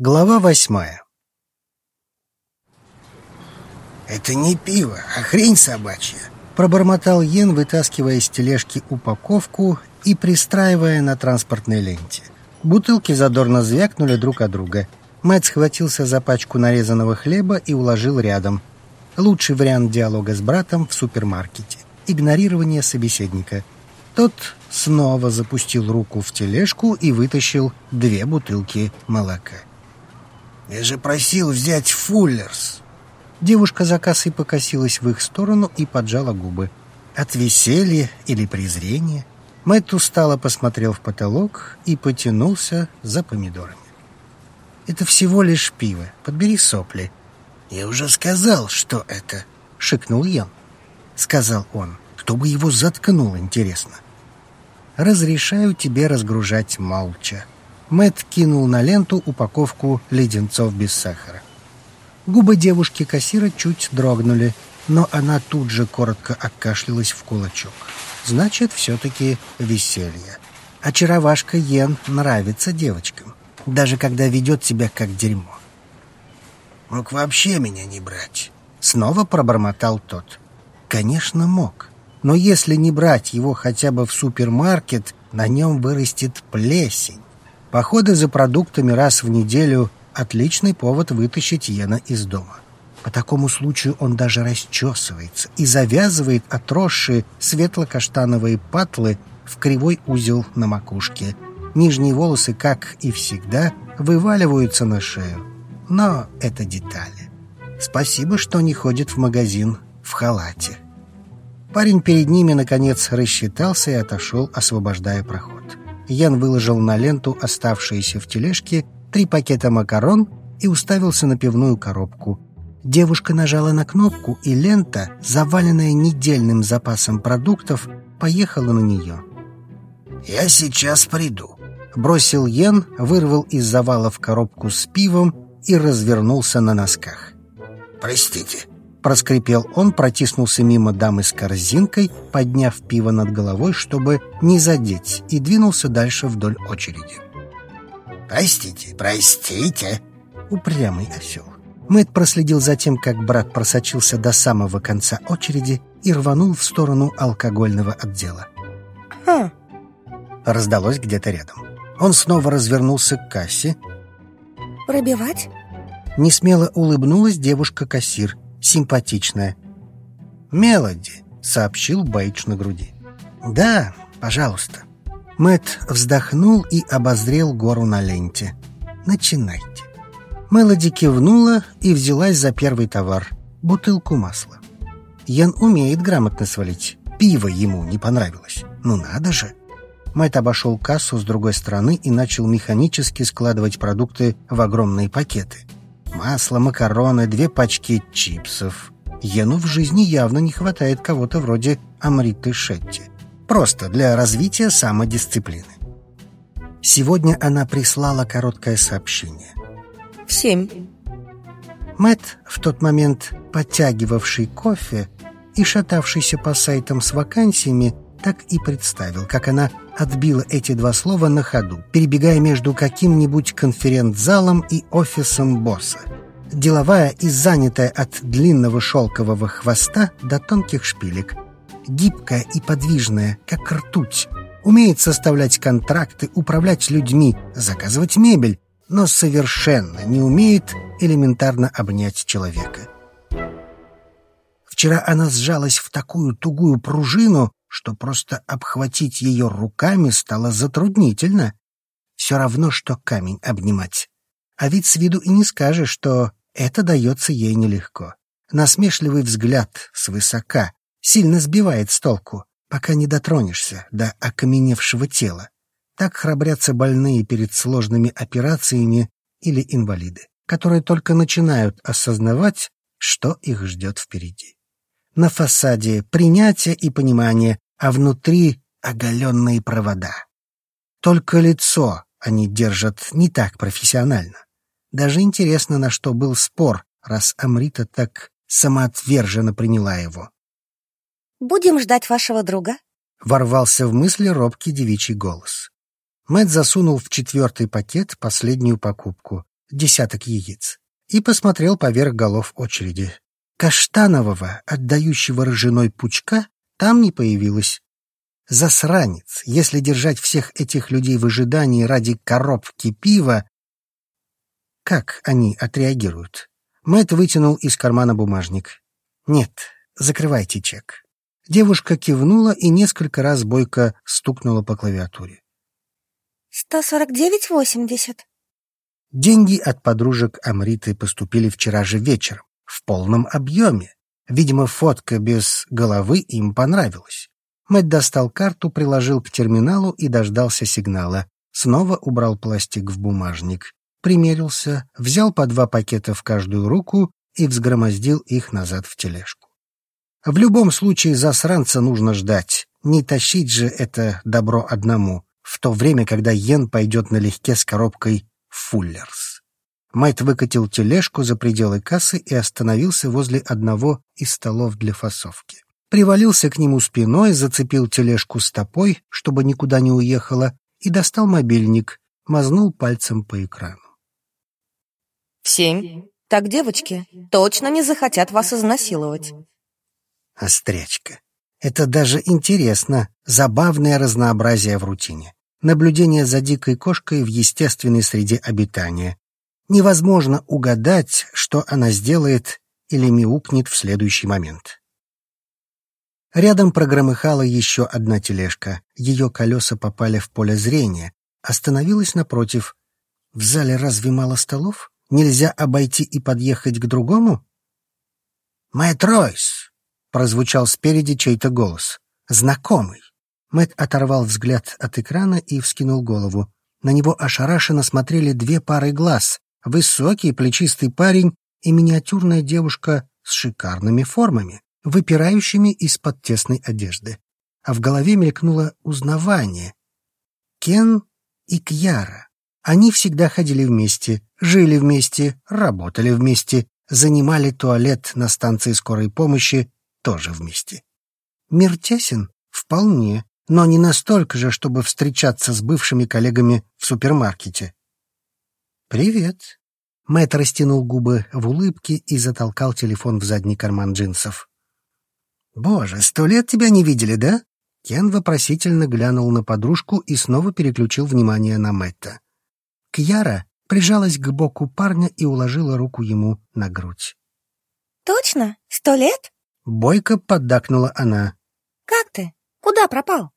Глава восьмая «Это не пиво, а хрень собачья», — пробормотал Йен, вытаскивая из тележки упаковку и пристраивая на транспортной ленте. Бутылки задорно звякнули друг от друга. Мэтт схватился за пачку нарезанного хлеба и уложил рядом. Лучший вариант диалога с братом в супермаркете. Игнорирование собеседника. Тот снова запустил руку в тележку и вытащил две бутылки молока. «Я же просил взять Фуллерс!» Девушка за кассой покосилась в их сторону и поджала губы. От веселья или презрения Мэтт устало посмотрел в потолок и потянулся за помидорами. «Это всего лишь пиво. Подбери сопли». «Я уже сказал, что это», — шикнул Ян. Сказал он. «Кто бы его заткнул, интересно?» «Разрешаю тебе разгружать молча». Мэтт кинул на ленту упаковку леденцов без сахара. Губы девушки-кассира чуть дрогнули, но она тут же коротко откашлялась в кулачок. Значит, все-таки веселье. Очаровашка Йен нравится девочкам, даже когда ведет себя как дерьмо. «Мог вообще меня не брать», — снова пробормотал тот. «Конечно, мог. Но если не брать его хотя бы в супермаркет, на нем вырастет плесень. Походы за продуктами раз в неделю — отличный повод вытащить Йена из дома. По такому случаю он даже расчесывается и завязывает отросшие светло-каштановые патлы в кривой узел на макушке. Нижние волосы, как и всегда, вываливаются на шею. Но это детали. Спасибо, что не ходит в магазин в халате. Парень перед ними, наконец, рассчитался и отошел, освобождая проход. Ян выложил на ленту оставшиеся в тележке три пакета макарон и уставился на пивную коробку. Девушка нажала на кнопку, и лента, заваленная недельным запасом продуктов, поехала на нее. «Я сейчас приду», — бросил Йен, вырвал из завалов коробку с пивом и развернулся на носках. «Простите», Проскрипел он, протиснулся мимо дамы с корзинкой, подняв пиво над головой, чтобы не задеть, и двинулся дальше вдоль очереди. «Простите, простите!» Упрямый осел. Мэтт проследил за тем, как брат просочился до самого конца очереди и рванул в сторону алкогольного отдела. «Хм!» Раздалось где-то рядом. Он снова развернулся к кассе. «Пробивать?» Несмело улыбнулась девушка-кассир – симпатичная. «Мелоди», — сообщил Бейдж на груди. «Да, пожалуйста». Мэт вздохнул и обозрел гору на ленте. «Начинайте». Мелоди кивнула и взялась за первый товар — бутылку масла. Ян умеет грамотно свалить. Пиво ему не понравилось. Ну надо же. Мэт обошел кассу с другой стороны и начал механически складывать продукты в огромные пакеты — Масло, макароны, две пачки чипсов. Ену в жизни явно не хватает кого-то вроде Амриты Шетти. Просто для развития самодисциплины. Сегодня она прислала короткое сообщение. В семь. Мэт, в тот момент подтягивавший кофе и шатавшийся по сайтам с вакансиями, так и представил, как она отбила эти два слова на ходу, перебегая между каким-нибудь конференц-залом и офисом босса. Деловая и занятая от длинного шелкового хвоста до тонких шпилек. Гибкая и подвижная, как ртуть. Умеет составлять контракты, управлять людьми, заказывать мебель, но совершенно не умеет элементарно обнять человека. Вчера она сжалась в такую тугую пружину, что просто обхватить ее руками стало затруднительно. Все равно, что камень обнимать. А ведь с виду и не скажешь, что это дается ей нелегко. Насмешливый взгляд свысока сильно сбивает с толку, пока не дотронешься до окаменевшего тела. Так храбрятся больные перед сложными операциями или инвалиды, которые только начинают осознавать, что их ждет впереди. На фасаде принятие и понимание, а внутри оголенные провода. Только лицо они держат не так профессионально. Даже интересно, на что был спор, раз Амрита так самоотверженно приняла его. «Будем ждать вашего друга?» — ворвался в мысли робкий девичий голос. Мэт засунул в четвертый пакет последнюю покупку десяток яиц, и посмотрел поверх голов очереди. Каштанового, отдающего ржаной пучка, там не появилось. Засранец, если держать всех этих людей в ожидании ради коробки пива, как они отреагируют? Мэтт вытянул из кармана бумажник. «Нет, закрывайте чек». Девушка кивнула и несколько раз бойко стукнула по клавиатуре. «Сто сорок девять восемьдесят». Деньги от подружек Амриты поступили вчера же вечером, в полном объеме. Видимо, фотка без головы им понравилась. Мэтт достал карту, приложил к терминалу и дождался сигнала. Снова убрал пластик в бумажник. Примерился, взял по два пакета в каждую руку и взгромоздил их назад в тележку. В любом случае засранца нужно ждать. Не тащить же это добро одному, в то время, когда Йен пойдет налегке с коробкой «Фуллерс». Майт выкатил тележку за пределы кассы и остановился возле одного из столов для фасовки. Привалился к нему спиной, зацепил тележку стопой, чтобы никуда не уехала, и достал мобильник, мазнул пальцем по экрану. «В семь. Так девочки точно не захотят вас изнасиловать». Острячка. Это даже интересно. Забавное разнообразие в рутине. Наблюдение за дикой кошкой в естественной среде обитания. Невозможно угадать, что она сделает или мяукнет в следующий момент. Рядом прогромыхала еще одна тележка. Ее колеса попали в поле зрения. Остановилась напротив. В зале разве мало столов? Нельзя обойти и подъехать к другому? «Мэтт Ройс!» — прозвучал спереди чей-то голос. «Знакомый». Мэтт оторвал взгляд от экрана и вскинул голову. На него ошарашенно смотрели две пары глаз. Высокий, плечистый парень и миниатюрная девушка с шикарными формами, выпирающими из-под тесной одежды. А в голове мелькнуло узнавание. Кен и Кьяра. Они всегда ходили вместе, жили вместе, работали вместе, занимали туалет на станции скорой помощи тоже вместе. Мир тесен? Вполне но не настолько же, чтобы встречаться с бывшими коллегами в супермаркете. «Привет». Мэтт растянул губы в улыбке и затолкал телефон в задний карман джинсов. «Боже, сто лет тебя не видели, да?» Кен вопросительно глянул на подружку и снова переключил внимание на Мэтта. Кьяра прижалась к боку парня и уложила руку ему на грудь. «Точно? Сто лет?» Бойко поддакнула она. «Как ты? Куда пропал?»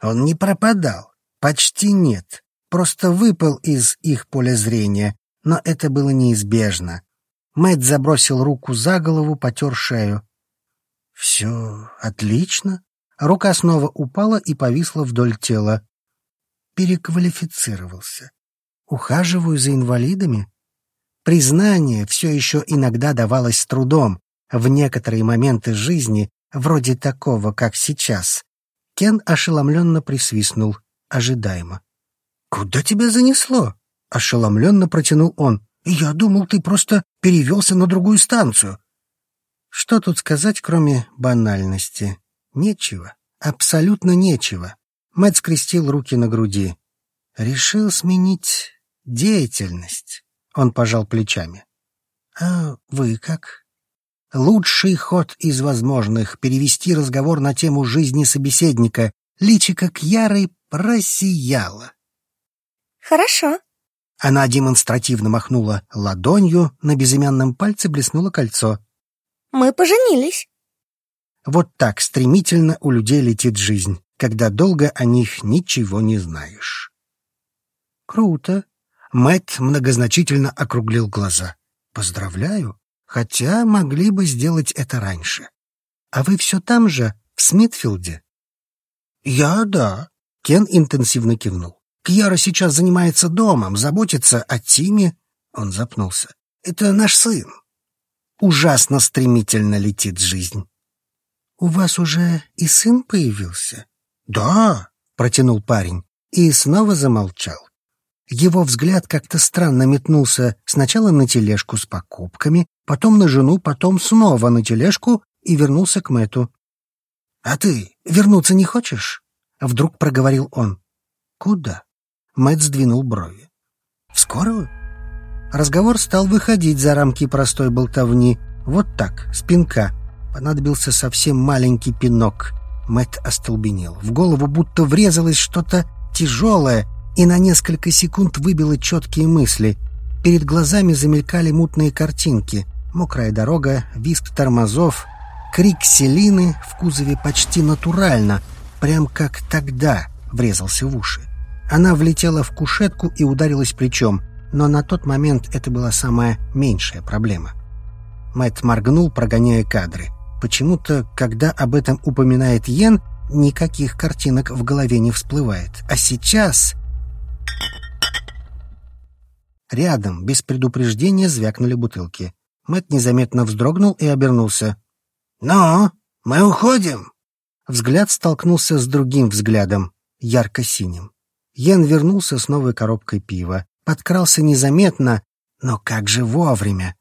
Он не пропадал. Почти нет. Просто выпал из их поля зрения. Но это было неизбежно. Мэтт забросил руку за голову, потер шею. «Все отлично». Рука снова упала и повисла вдоль тела. Переквалифицировался. Ухаживаю за инвалидами. Признание все еще иногда давалось с трудом. В некоторые моменты жизни, вроде такого, как сейчас, Кен ошеломленно присвистнул, ожидаемо. «Куда тебя занесло?» — ошеломленно протянул он. «Я думал, ты просто перевелся на другую станцию». Что тут сказать, кроме банальности? Нечего. Абсолютно нечего. Мэтт скрестил руки на груди. Решил сменить деятельность. Он пожал плечами. «А вы как?» Лучший ход из возможных — перевести разговор на тему жизни собеседника. Личико Кьяры просияло. «Хорошо». Она демонстративно махнула ладонью, на безымянном пальце блеснуло кольцо. «Мы поженились». Вот так стремительно у людей летит жизнь, когда долго о них ничего не знаешь. «Круто». Мэтт многозначительно округлил глаза. «Поздравляю хотя могли бы сделать это раньше. А вы все там же, в Смитфилде? Я да. Кен интенсивно кивнул. Кьяра сейчас занимается домом, заботится о Тиме. Он запнулся. Это наш сын. Ужасно стремительно летит жизнь. У вас уже и сын появился? Да, протянул парень и снова замолчал. Его взгляд как-то странно метнулся сначала на тележку с покупками, потом на жену, потом снова на тележку и вернулся к Мэту. «А ты вернуться не хочешь?» — вдруг проговорил он. «Куда?» — Мэт сдвинул брови. «В скорую?» Разговор стал выходить за рамки простой болтовни. Вот так, спинка. Понадобился совсем маленький пинок. Мэт остолбенел. В голову будто врезалось что-то тяжелое и на несколько секунд выбило четкие мысли. Перед глазами замелькали мутные картинки. Мокрая дорога, визг тормозов, крик Селины в кузове почти натурально, прям как тогда врезался в уши. Она влетела в кушетку и ударилась плечом, но на тот момент это была самая меньшая проблема. Мэтт моргнул, прогоняя кадры. Почему-то, когда об этом упоминает Йен, никаких картинок в голове не всплывает. А сейчас... Рядом, без предупреждения, звякнули бутылки. Мэтт незаметно вздрогнул и обернулся. «Ну, мы уходим!» Взгляд столкнулся с другим взглядом, ярко-синим. Йен вернулся с новой коробкой пива. Подкрался незаметно, но как же вовремя.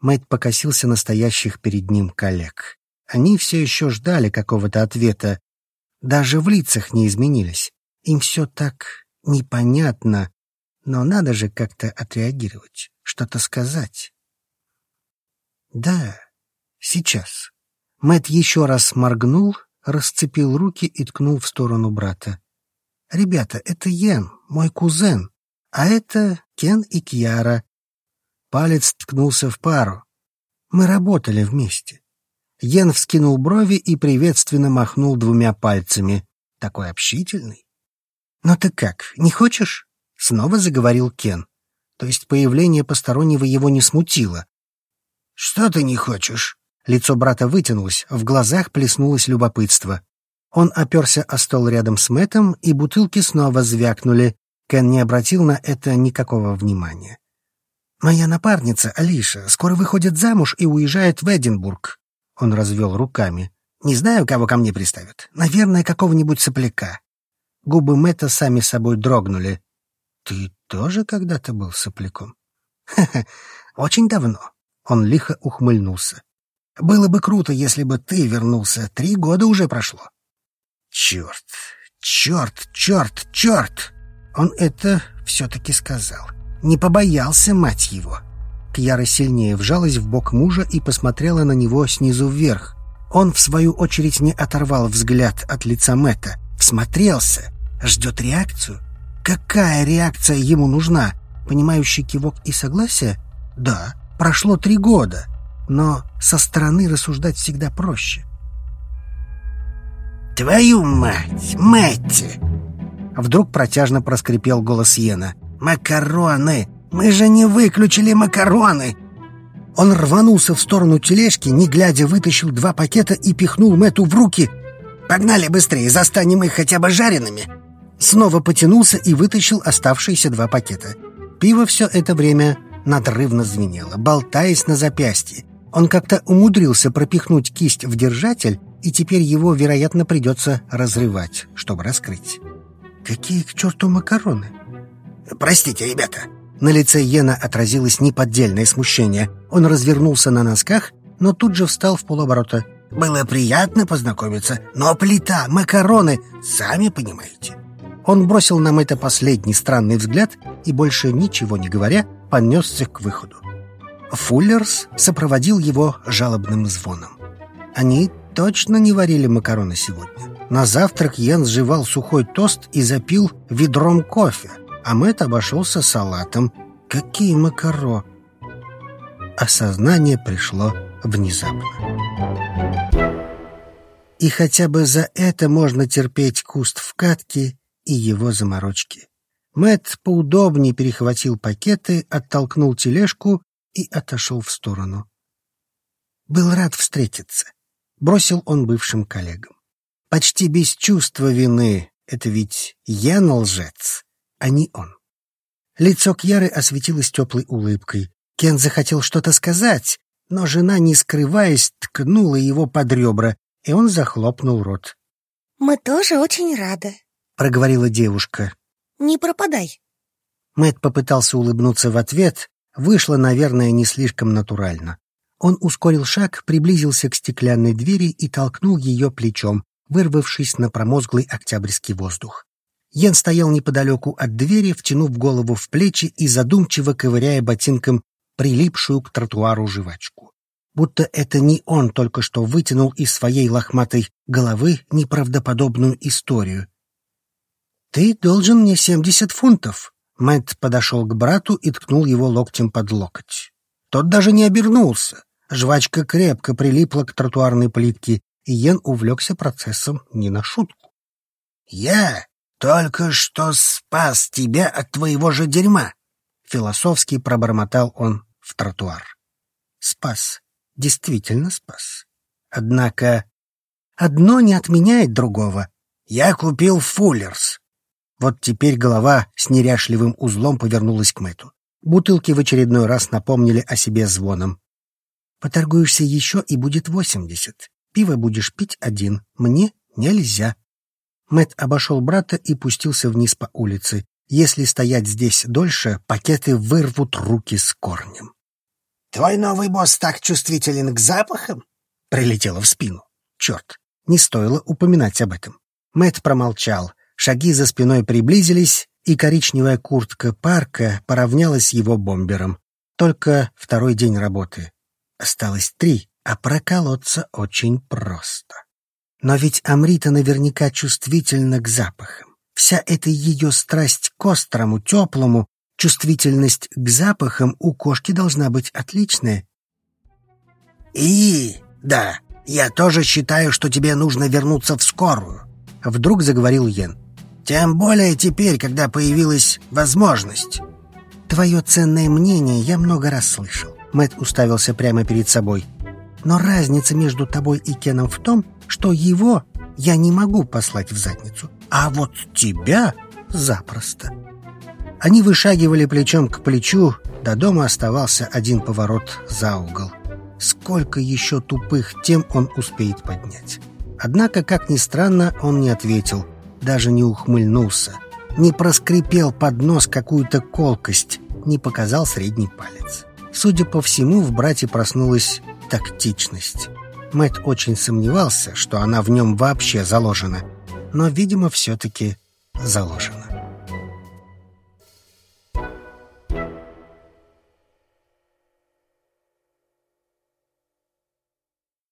Мэтт покосился на стоящих перед ним коллег. Они все еще ждали какого-то ответа. Даже в лицах не изменились. Им все так непонятно, но надо же как-то отреагировать, что-то сказать. Да, сейчас. Мэт еще раз моргнул, расцепил руки и ткнул в сторону брата. «Ребята, это Йен, мой кузен, а это Кен и Кьяра». Палец ткнулся в пару. Мы работали вместе. Йен вскинул брови и приветственно махнул двумя пальцами. Такой общительный. «Ну ты как, не хочешь?» — снова заговорил Кен. То есть появление постороннего его не смутило. «Что ты не хочешь?» Лицо брата вытянулось, в глазах плеснулось любопытство. Он оперся о стол рядом с Мэтом, и бутылки снова звякнули. Кен не обратил на это никакого внимания. «Моя напарница, Алиша, скоро выходит замуж и уезжает в Эдинбург». Он развел руками. «Не знаю, кого ко мне приставят. Наверное, какого-нибудь сопляка». Губы Мэтта сами собой дрогнули. «Ты тоже когда-то был сопляком?» «Ха-ха, очень давно». Он лихо ухмыльнулся. «Было бы круто, если бы ты вернулся. Три года уже прошло». «Черт, черт, черт, черт!» Он это все-таки сказал. Не побоялся, мать его. Кьяра сильнее вжалась в бок мужа и посмотрела на него снизу вверх. Он, в свою очередь, не оторвал взгляд от лица Мэтта. Всмотрелся. Ждет реакцию. Какая реакция ему нужна? Понимающий кивок и согласие? Да, прошло три года. Но со стороны рассуждать всегда проще. «Твою мать, Мэтти!» Вдруг протяжно проскрипел голос Йена. «Макароны! Мы же не выключили макароны!» Он рванулся в сторону тележки, не глядя, вытащил два пакета и пихнул Мэту в руки. «Погнали быстрее, застанем их хотя бы жареными!» Снова потянулся и вытащил оставшиеся два пакета. Пиво все это время надрывно звенело, болтаясь на запястье. Он как-то умудрился пропихнуть кисть в держатель, и теперь его, вероятно, придется разрывать, чтобы раскрыть. Какие к черту макароны? Простите, ребята. На лице Йена отразилось неподдельное смущение. Он развернулся на носках, но тут же встал в полоборота. Было приятно познакомиться, но плита, макароны, сами понимаете. Он бросил нам это последний странный взгляд и, больше ничего не говоря, понесся к выходу. Фуллерс сопроводил его жалобным звоном. Они точно не варили макароны сегодня. На завтрак Йен сживал сухой тост и запил ведром кофе, а Мэтт обошелся салатом. Какие макаро! Осознание пришло внезапно. И хотя бы за это можно терпеть куст в катке и его заморочки. Мэт поудобнее перехватил пакеты, оттолкнул тележку и отошел в сторону. Был рад встретиться. Бросил он бывшим коллегам. Почти без чувства вины. Это ведь я на лжец, а не он. Лицо Кьяры осветилось теплой улыбкой. Кен захотел что-то сказать, но жена, не скрываясь, ткнула его под ребра, и он захлопнул рот. «Мы тоже очень рады», — проговорила девушка. «Не пропадай». Мэт попытался улыбнуться в ответ, вышло, наверное, не слишком натурально. Он ускорил шаг, приблизился к стеклянной двери и толкнул ее плечом, вырвавшись на промозглый октябрьский воздух. Йен стоял неподалеку от двери, втянув голову в плечи и задумчиво ковыряя ботинком прилипшую к тротуару жвачку. Будто это не он только что вытянул из своей лохматой головы неправдоподобную историю. «Ты должен мне семьдесят фунтов», Мэтт подошел к брату и ткнул его локтем под локоть. Тот даже не обернулся. Жвачка крепко прилипла к тротуарной плитке, и Йен увлекся процессом не на шутку. «Я только что спас тебя от твоего же дерьма!» Философски пробормотал он в тротуар. Спас. Действительно спас. Однако одно не отменяет другого. Я купил Фуллерс. Вот теперь голова с неряшливым узлом повернулась к Мэту. Бутылки в очередной раз напомнили о себе звоном. «Поторгуешься еще, и будет восемьдесят. Пиво будешь пить один. Мне нельзя». Мэт обошел брата и пустился вниз по улице. Если стоять здесь дольше, пакеты вырвут руки с корнем. «Твой новый босс так чувствителен к запахам?» Прилетело в спину. Черт, не стоило упоминать об этом. Мэт промолчал. Шаги за спиной приблизились, и коричневая куртка парка поравнялась его бомбером. Только второй день работы. Осталось три, а проколоться очень просто. Но ведь Амрита наверняка чувствительна к запахам. Вся эта ее страсть к острому, теплому, чувствительность к запахам у кошки должна быть отличная. «И, да, я тоже считаю, что тебе нужно вернуться в скорую», — вдруг заговорил Йен. Тем более теперь, когда появилась возможность. Твое ценное мнение я много раз слышал. Мэт уставился прямо перед собой. Но разница между тобой и Кеном в том, что его я не могу послать в задницу, а вот тебя запросто. Они вышагивали плечом к плечу, до дома оставался один поворот за угол. Сколько еще тупых тем он успеет поднять? Однако, как ни странно, он не ответил – даже не ухмыльнулся, не проскрипел под нос какую-то колкость, не показал средний палец. Судя по всему, в брате проснулась тактичность. Мэт очень сомневался, что она в нем вообще заложена, но, видимо, все-таки заложена.